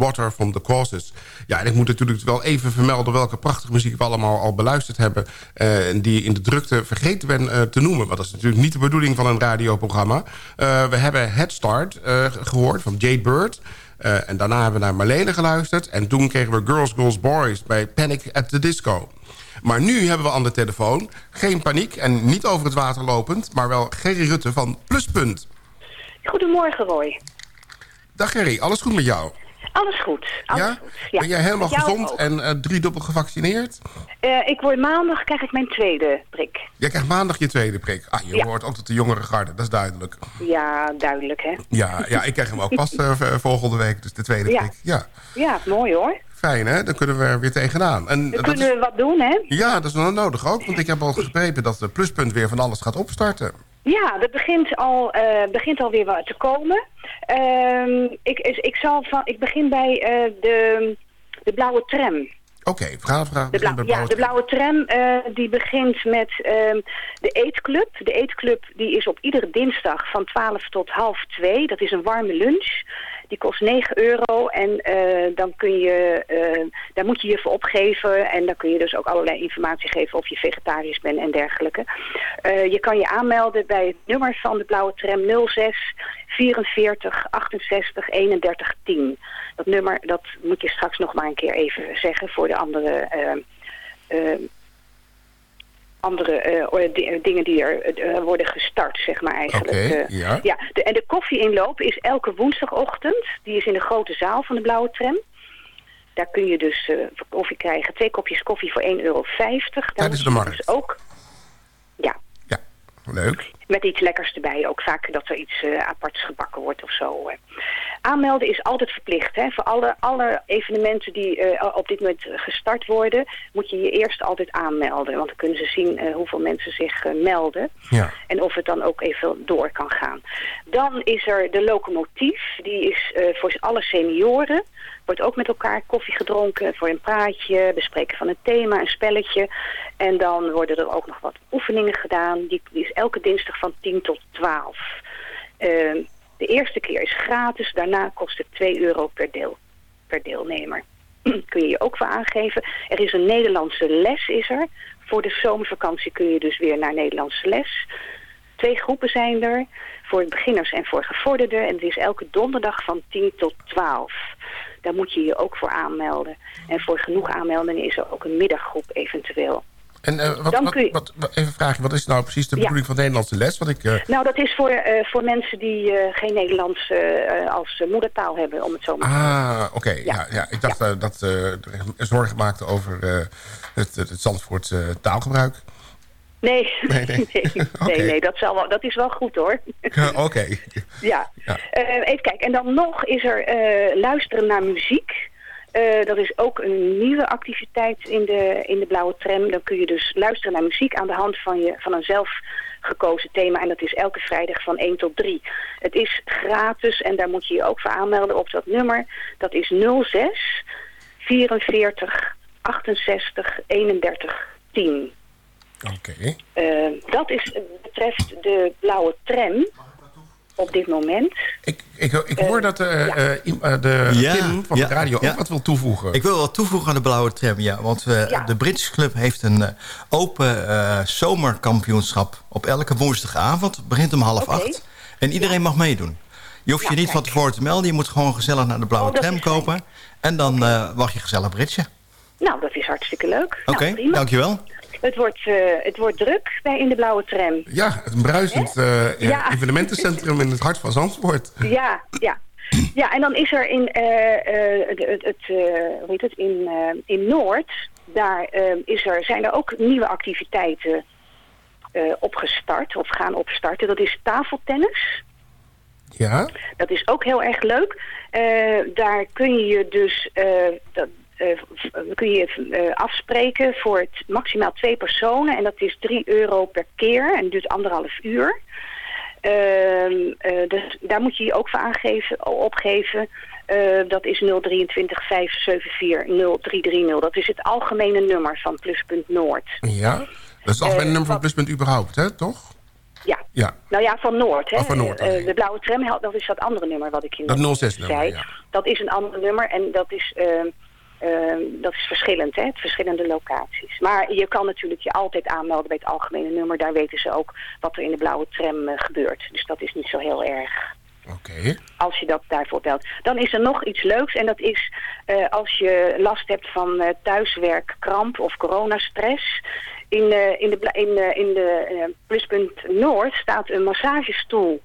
Water van The Causes. Ja, en ik moet natuurlijk wel even vermelden... welke prachtige muziek we allemaal al beluisterd hebben... eh, en die in de drukte vergeten ben eh, te noemen. Want dat is natuurlijk niet de bedoeling van een radioprogramma. Eh, we hebben Head Start eh, gehoord van Jade Bird... En daarna hebben we naar Marlene geluisterd. En toen kregen we Girls, Girls, Boys bij Panic at the Disco. Maar nu hebben we aan de telefoon geen paniek en niet over het water lopend... maar wel Gerry Rutte van Pluspunt. Goedemorgen, Roy. Dag Gerry, alles goed met jou? Alles goed. Alles ja? goed. Ja. Ben jij helemaal gezond ook. en uh, driedubbel gevaccineerd? Eh, ik word maandag, krijg ik mijn tweede prik. Jij krijgt maandag je tweede prik. Ah, je Ja. hoort ook tot de jongere garde, dat is duidelijk. Ja, duidelijk, hè? Ja, ja ik krijg hem ook pas eh, volgende week, dus de tweede prik. Ja, Ja, mooi hoor. fijn hè, dan kunnen we er weer tegenaan. En, Dan kunnen is, we wat doen, hè? ja, dat is wel nodig ook, want ik heb al begrepen dat de pluspunt weer van alles gaat opstarten. Ja, er begint, al, eh begint alweer wat te komen. Ehm, ik, ik, zal van, ik begin bij eh, de, de blauwe tram. Oké, vraag, vraag. De, blauw, ja, de blauwe tram eh, die begint met ehm, de eetclub. De eetclub die is op iedere dinsdag van 12 tot half 2. Dat is een warme lunch. Die kost 9 euro en eh, dan kun je, eh, daar moet je je voor opgeven. En dan kun je dus ook allerlei informatie geven of je vegetarisch bent en dergelijke. Eh, je kan je aanmelden bij het nummer van de blauwe tram 06 44 68 31 10. Dat nummer, dat moet je straks nog maar een keer even zeggen voor de andere, eh, andere eh, di- dingen die er eh, worden gestart, zeg maar eigenlijk. Eh, ja. ja de, en de koffieinloop is elke woensdagochtend. Die is in de grote zaal van de Blauwe Tram. Daar kun je dus eh, koffie krijgen. Twee kopjes koffie voor 1,50 euro. Tijdens moet de markt. Dus ook, ja, Ja, leuk. Met iets lekkers erbij. Ook vaak dat er iets eh, aparts gebakken wordt of zo. eh. Aanmelden is altijd verplicht. Hè. Voor alle, alle evenementen die eh, op dit moment gestart worden... moet je je eerst altijd aanmelden. Want dan kunnen ze zien hoeveel mensen zich melden. Ja. En of het dan ook even door kan gaan. Dan is er de locomotief. Die is voor alle senioren. Wordt ook met elkaar koffie gedronken voor een praatje. Bespreken van een thema, een spelletje. En dan worden er ook nog wat oefeningen gedaan. Die, die is elke dinsdag van 10 tot 12. Eh, de eerste keer is gratis. Daarna kost het 2 euro per, deel, per deelnemer. kun je je ook voor aangeven. Er is een Nederlandse les is er. Voor de zomervakantie kun je dus weer naar Nederlandse les. Twee groepen zijn er. Voor beginners en voor gevorderden. En het is elke donderdag van 10 tot 12. Daar moet je je ook voor aanmelden. En voor genoeg aanmeldingen is er ook een middaggroep eventueel. En eh, wat, wat, je- wat, wat- even vragen, wat is nou precies de Ja. bedoeling van de Nederlandse les? Want ik, eh, Nou, dat is voor, eh, voor mensen die geen Nederlands als moedertaal hebben, om het zo maar te zeggen. Ah, oké. Ja. Ja, Ik dacht eh, dat er zorgen maakte over het, het, taalgebruik. Nee, Nee, nee, nee. nee, dat, zal wel, dat is wel goed hoor. Ja, oké. Ja. Ja. Even kijken. En dan nog is er luisteren naar muziek. Eh, dat is ook een nieuwe activiteit in de, in de blauwe tram. Dan kun je dus luisteren naar muziek aan de hand van, je, van een zelf gekozen thema. En dat is elke vrijdag van 1 tot 3. Het is gratis en daar moet je je ook voor aanmelden op dat nummer. Dat is 06 44 68 31 10. Oké. Eh, dat is, betreft de blauwe tram op dit moment. Ik, ik, ik hoor Eh, dat eh, ja. eh, de Ja, Tim van ja, de radio ja. ook wat wil toevoegen. Ik wil wat toevoegen aan de blauwe tram, ja. Want Ja. de British Club heeft een eh, open eh, zomerkampioenschap op elke woensdagavond. Het begint om half Oké. acht. En iedereen mag meedoen. Je hoeft Ja, je niet kijk. van tevoren te melden. Je moet gewoon gezellig naar de blauwe Oh, tram kopen. En dan eh, wacht je gezellig Britje. Nou, dat is hartstikke leuk. Oké, nou, dankjewel. Het wordt, het wordt druk bij in de blauwe tram. Ja, het bruisend ja. evenementencentrum in het hart van Zandvoort. Ja, ja. Ja, en dan is er in, het, het, hoe heet het, in, in Noord, daar is er, zijn er ook nieuwe activiteiten opgestart of gaan opstarten. Dat is tafeltennis. Ja. Dat is ook heel erg leuk. Daar kun je dus uh, dat, kun je afspreken voor het maximaal twee personen. En dat is 3 euro per keer en duurt anderhalf uur. Ehm, dus daar moet je je ook voor aangeven, opgeven. dat is 023 574 0330. Dat is het algemene nummer van Pluspunt Noord. Ja, dat is het algemene nummer van Pluspunt überhaupt, hè, toch? Ja. ja. Nou ja, van Noord. Hè. Oh, van Noord uh, de blauwe tram, dat is dat andere nummer wat ik in Dat 06 nummer, zei. Ja. Dat is een ander nummer en dat is, uh, uh, dat is verschillend, hè, verschillende locaties. Maar je kan natuurlijk je altijd aanmelden bij het algemene nummer. Daar weten ze ook wat er in de blauwe tram gebeurt. Dus dat is niet zo heel erg. Oké. Als je dat daarvoor belt. Dan is er nog iets leuks en dat is als je last hebt van thuiswerk, kramp of coronastress in, uh, in de, in, uh, in de uh, pluspunt Noord staat een massagestoel.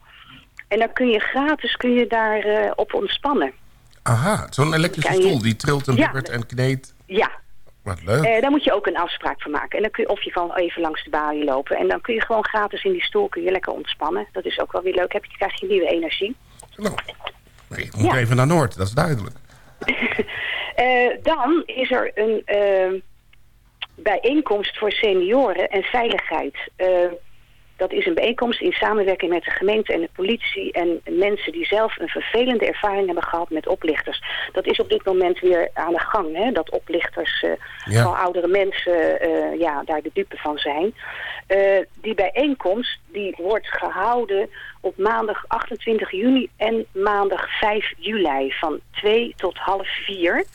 En dan kun je gratis kun je daar op ontspannen. Aha, zo'n elektrische stoel die trilt en wibbert en kneedt. Ja. Wat leuk. daar moet je ook een afspraak van maken. En dan kun je, of je kan even langs de balie lopen. En dan kun je gewoon gratis in die stoel kun je lekker ontspannen. Dat is ook wel weer leuk. Heb je, krijg je nieuwe energie. Nou, ik moet ja. even naar Noord, dat is duidelijk. dan is er een bijeenkomst voor senioren en veiligheid. Dat is een bijeenkomst in samenwerking met de gemeente en de politie... en mensen die zelf een vervelende ervaring hebben gehad met oplichters. Dat is op dit moment weer aan de gang, hè? dat oplichters, uh, ja. van oudere mensen, uh, ja, daar de dupe van zijn. Uh, die bijeenkomst die wordt gehouden op maandag 28 juni en maandag 5 juli van 2 tot half 4.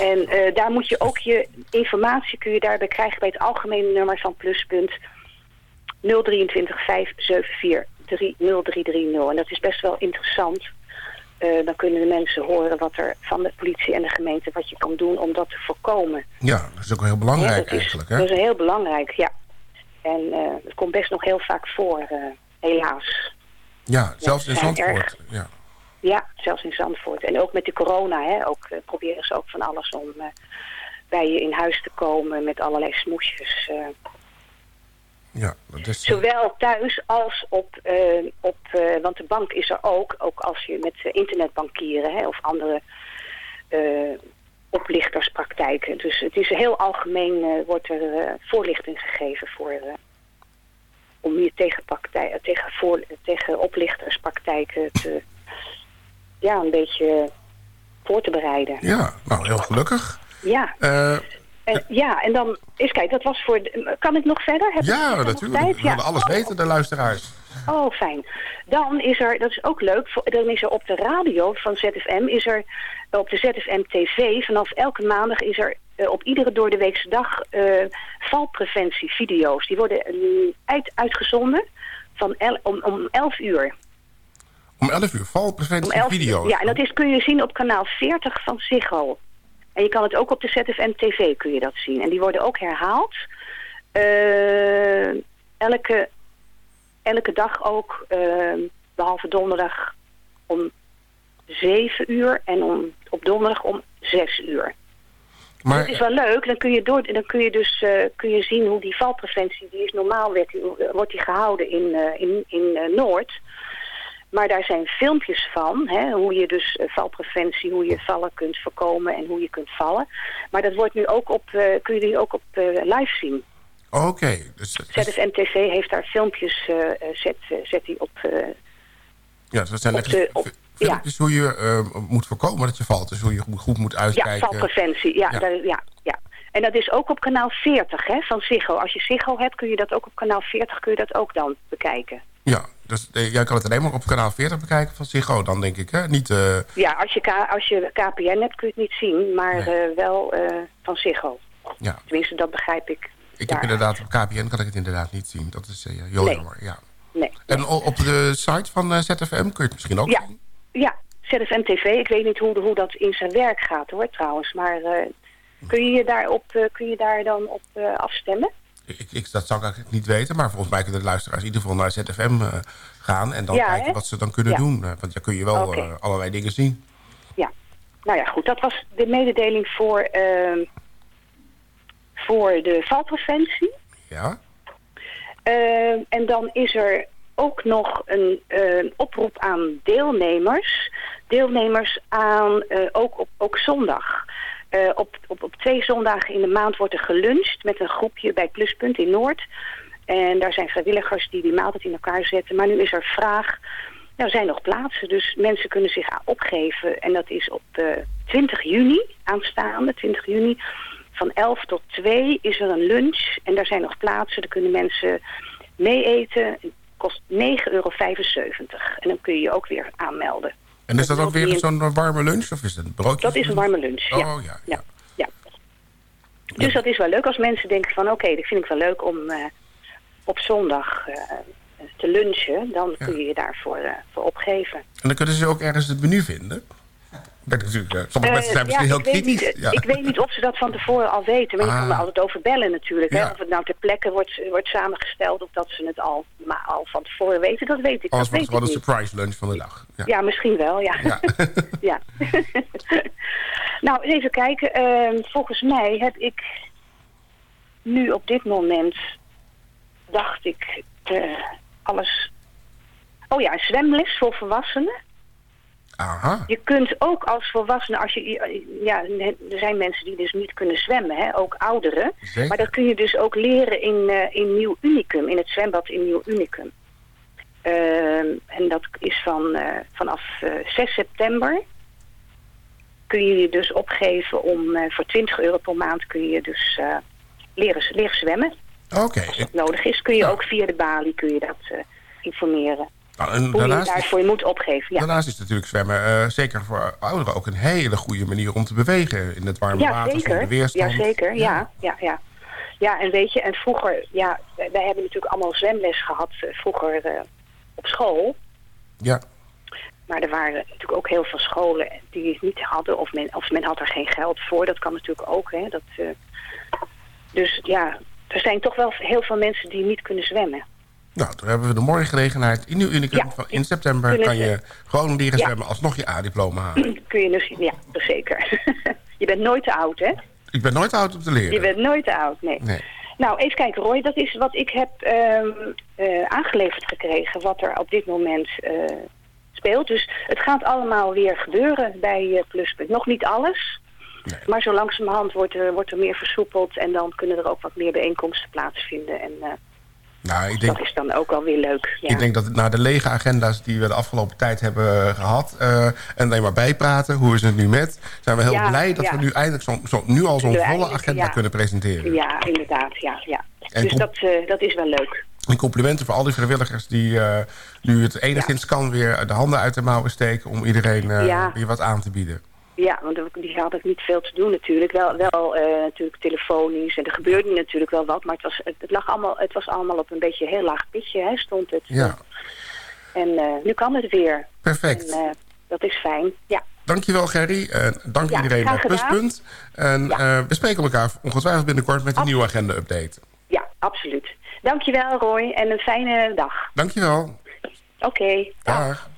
En daar moet je ook je informatie kun je daarbij krijgen bij het algemene nummer van Pluspunt 023 574 0330. En dat is best wel interessant. Uh, dan kunnen de mensen horen wat er van de politie en de gemeente... wat je kan doen om dat te voorkomen. Ja, dat is ook heel belangrijk ja, eigenlijk. Hè? Dat is heel belangrijk, ja. En uh, het komt best nog heel vaak voor, uh, helaas. Ja, zelfs in Zandvoort. Ja. ja, zelfs in Zandvoort. En ook met de corona, hè, ook, proberen ze ook van alles om bij je in huis te komen... met allerlei smoesjes... Ja, dat is... Zowel thuis als op, uh, op uh, want de bank is er ook, ook als je met uh, internetbankieren hè, of andere oplichterspraktijken. Dus het is heel algemeen, wordt er voorlichting gegeven voor, om je tegen, tegen, voor, tegen oplichterspraktijken te, ja, een beetje voor te bereiden. Ja, nou heel gelukkig. Ja. En, ja, en dan is kijk, dat was voor... Kan ik nog verder? Heb ja, natuurlijk. We willen alles weten, de luisteraars. Oh, fijn. Dan is er, dat is ook leuk, dan is er op de radio van ZFM, is er op de ZFM TV, vanaf elke maandag is er uh, op iedere door de weekse dag uh, valpreventievideo's. Die worden uit, uitgezonden van el, om, om 11 uur. Om 11 uur, valpreventievideo's? Ja, en dat is, kun je zien op kanaal 40 van Ziggo. En je kan het ook op de ZFM TV kun je dat zien. En die worden ook herhaald. Uh, elke, elke dag ook, uh, behalve donderdag om 7 uur en om, op donderdag om 6 uur. Maar het is wel leuk, dan kun je, door, dan kun je dus uh, kun je zien hoe die valpreventie, die is normaal werd, wordt die gehouden in, in, in Noord. Maar daar zijn filmpjes van, hè, hoe je dus uh, valpreventie, hoe je vallen kunt voorkomen en hoe je kunt vallen. Maar dat wordt nu ook op, uh, kun je nu ook op uh, live zien. Oké. Okay. Dus, dus... ZFM heeft daar filmpjes, zet, zet die op... ja, dat zijn ja. hoe je moet voorkomen dat je valt. Dus hoe je goed moet uitkijken. Ja, valpreventie, ja, ja. Daar, ja, ja. En dat is ook op kanaal 40 hè, van Ziggo. Als je Ziggo hebt, kun je dat ook op kanaal 40 kun je dat ook dan bekijken. Ja, dus eh, jij kan het alleen maar op kanaal 40 bekijken van Ziggo dan, denk ik, hè? Niet, uh... Ja, als je, als je KPN hebt kun je het niet zien, maar nee. uh, wel uh, van Ziggo. Ja. Tenminste, dat begrijp ik. Ik heb inderdaad, op KPN kan ik het inderdaad niet zien. Dat is heel nee. jammer, ja. Nee. En op de site van ZFM kun je het misschien ook ja. zien? Ja, ZFM TV. Ik weet niet hoe, hoe dat in zijn werk gaat, hoor, trouwens. Maar kun, je je daarop, kun je daar dan op afstemmen? Ik, ik, dat zou ik eigenlijk niet weten, maar volgens mij kunnen de luisteraars in ieder geval naar ZFM uh, gaan... en dan kijken wat ze dan kunnen doen. want dan kun je wel okay. allerlei dingen zien. Ja, nou ja, goed. Dat was de mededeling voor, ehm, voor de valpreventie. Ja. Ehm, en dan is er ook nog een uh, oproep aan deelnemers. Deelnemers aan ook op ook zondag. Uh, op, op, op twee zondagen in de maand wordt er geluncht met een groepje bij Pluspunt in Noord. En daar zijn vrijwilligers die die maaltijd in elkaar zetten. Maar nu is er vraag... Nou, er zijn nog plaatsen, dus mensen kunnen zich opgeven. En dat is op 20 juni, aanstaande 20 juni. Van 11 tot 2 is er een lunch. En daar zijn nog plaatsen. Daar kunnen mensen mee eten kost 9,75 euro. En dan kun je je ook weer aanmelden. En is dat, ook weer zo'n warme lunch? Of is het een broodje? Dat is een warme lunch, ja. Oh, ja, ja. ja, Dus dat is wel leuk als mensen denken van... oké, okay, dat vind ik wel leuk om uh, op zondag uh, te lunchen. Dan kun je je daarvoor uh, voor opgeven. En dan kunnen ze ook ergens het menu vinden? Ben natuurlijk, sommige mensen zijn misschien heel kritisch. Niet, ja. Ik weet niet of ze dat van tevoren al weten. Maar ah. je kan er altijd over bellen natuurlijk. Hè? Of het nou ter plekke wordt, wordt samengesteld... of dat ze het al, maar al van tevoren weten, dat weet ik. Alles wordt gewoon een surprise lunch van de dag. Ja, misschien wel, ja. Ja. ja. nou, even kijken. Uh, volgens mij heb ik nu op dit moment... dacht ik uh, alles... Oh ja, een zwemles voor volwassenen. Aha. Je kunt ook als volwassene, als je, ja, er zijn mensen die dus niet kunnen zwemmen, hè, ook ouderen. Zeker. Maar dat kun je dus ook leren in, uh, in Nieuw Unicum, in het zwembad in Nieuw Unicum. Uh, en dat is van, uh, vanaf 6 september. Kun je je dus opgeven om voor 20 euro per maand kun je dus leren, leren zwemmen. Oké. Als dat nodig is, kun je ook via de balie kun je dat informeren. Nou, Hoe daarnaast, je daarvoor je moet opgeven. Ja. Daarnaast is natuurlijk zwemmen, uh, zeker voor ouderen, ook een hele goede manier om te bewegen in het warme ja, water. Zeker. De weerstand. Ja, zeker. Ja. Ja, ja, ja. en weet je, en vroeger, ja, wij hebben natuurlijk allemaal zwemles gehad vroeger uh, op school. Ja. Maar er waren natuurlijk ook heel veel scholen die het niet hadden, of men, of men had er geen geld voor. Dat kan natuurlijk ook, hè. Dat, uh, dus ja, er zijn toch wel heel veel mensen die niet kunnen zwemmen. Nou, dan hebben we de mooie gelegenheid. In uw unicum ja, van in september kan je gewoon leren zwemmen alsnog je A-diploma halen. Kun je dus, ja, zeker. je bent nooit te oud, hè? Ik ben nooit te oud om te leren. Je bent nooit te oud, nee. nee. Nou, even kijken Roy. Dat is wat ik heb um, uh, aangeleverd gekregen. Wat er op dit moment uh, speelt. Dus het gaat allemaal weer gebeuren bij uh, Pluspunt. Nog niet alles. Nee. Maar zo langzamerhand wordt er, wordt er meer versoepeld. En dan kunnen er ook wat meer bijeenkomsten plaatsvinden. En nou, ik denk, dat is dan ook alweer leuk. Ja. Ik denk dat na de lege agenda's die we de afgelopen tijd hebben gehad... Uh, en alleen maar bijpraten, hoe is het nu met... zijn we heel ja, blij dat ja. we nu eindelijk zo, zo, nu al zo'n volle agenda kunnen presenteren. Ja, inderdaad. Ja, ja. Dus dat, uh, dat is wel leuk. En complimenten voor al die vrijwilligers die uh, nu het enigszins kan... weer de handen uit de mouwen steken om iedereen weer wat aan te bieden. Ja, want die had ik niet veel te doen natuurlijk. Wel, wel uh, natuurlijk telefonisch en er gebeurde natuurlijk wel wat. Maar het was, het, het, lag allemaal, het was allemaal op een beetje heel laag pitje, hè, stond het. Ja. En uh, nu kan het weer. Perfect. En, uh, dat is fijn, ja. Dankjewel Gerry. En dank ja, iedereen bij Pluspunt. En ja. we spreken elkaar ongetwijfeld binnenkort met een nieuwe agenda-update. Ja, absoluut. Dankjewel Roy en een fijne dag. Dankjewel. Oké, okay, dag. dag.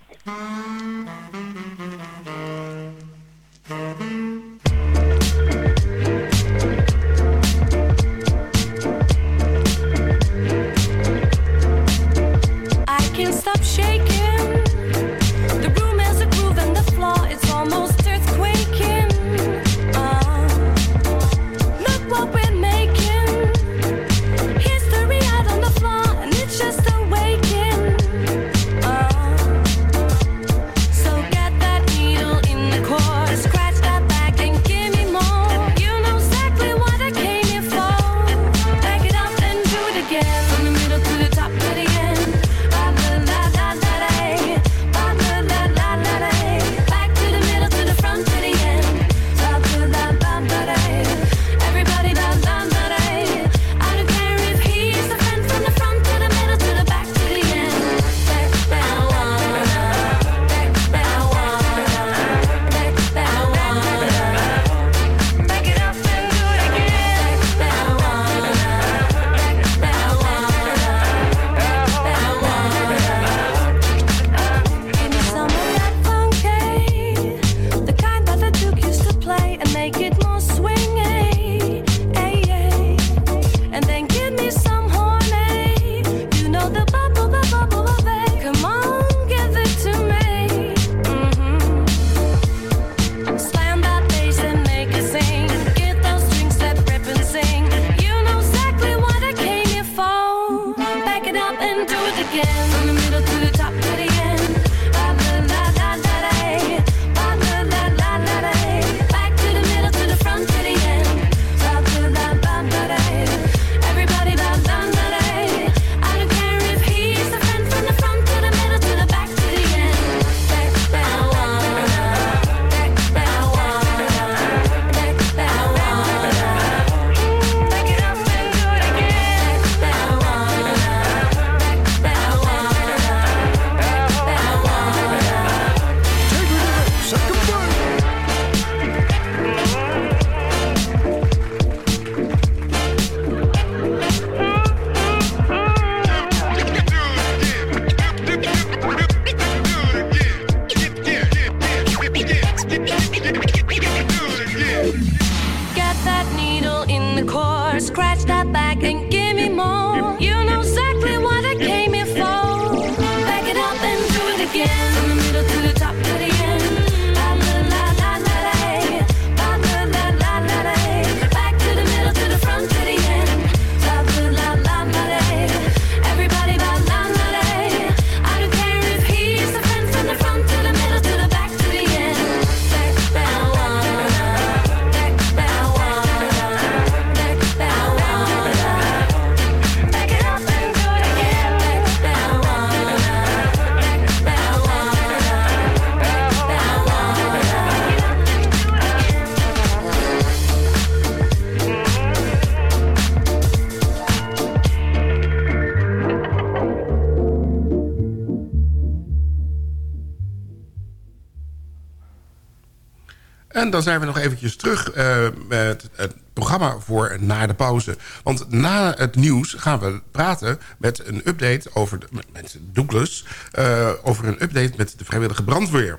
En dan zijn we nog eventjes terug uh, met het programma voor na de pauze. Want na het nieuws gaan we praten met een update over de, met Douglas... Uh, over een update met de vrijwillige brandweer.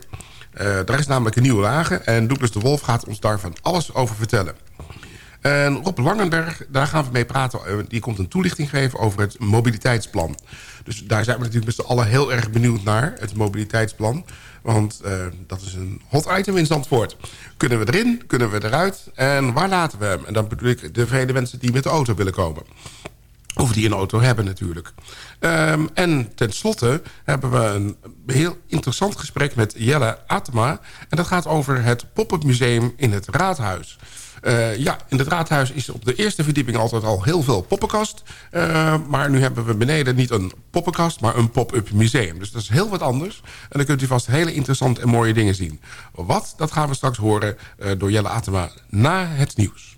Uh, daar is namelijk een nieuwe wagen en Douglas de Wolf gaat ons daarvan alles over vertellen. En Rob Langenberg, daar gaan we mee praten. Die komt een toelichting geven over het mobiliteitsplan. Dus daar zijn we natuurlijk met z'n allen heel erg benieuwd naar, het mobiliteitsplan. Want uh, dat is een hot item in Zandvoort. Kunnen we erin? Kunnen we eruit? En waar laten we hem? En dan bedoel ik de vele mensen die met de auto willen komen. Of die een auto hebben natuurlijk. Um, en tenslotte hebben we een heel interessant gesprek met Jelle Atema. En dat gaat over het pop-up museum in het Raadhuis. Uh, ja, in het raadhuis is op de eerste verdieping altijd al heel veel poppenkast. Uh, maar nu hebben we beneden niet een poppenkast, maar een pop-up museum. Dus dat is heel wat anders. En dan kunt u vast hele interessante en mooie dingen zien. Wat, dat gaan we straks horen uh, door Jelle Atema na het nieuws.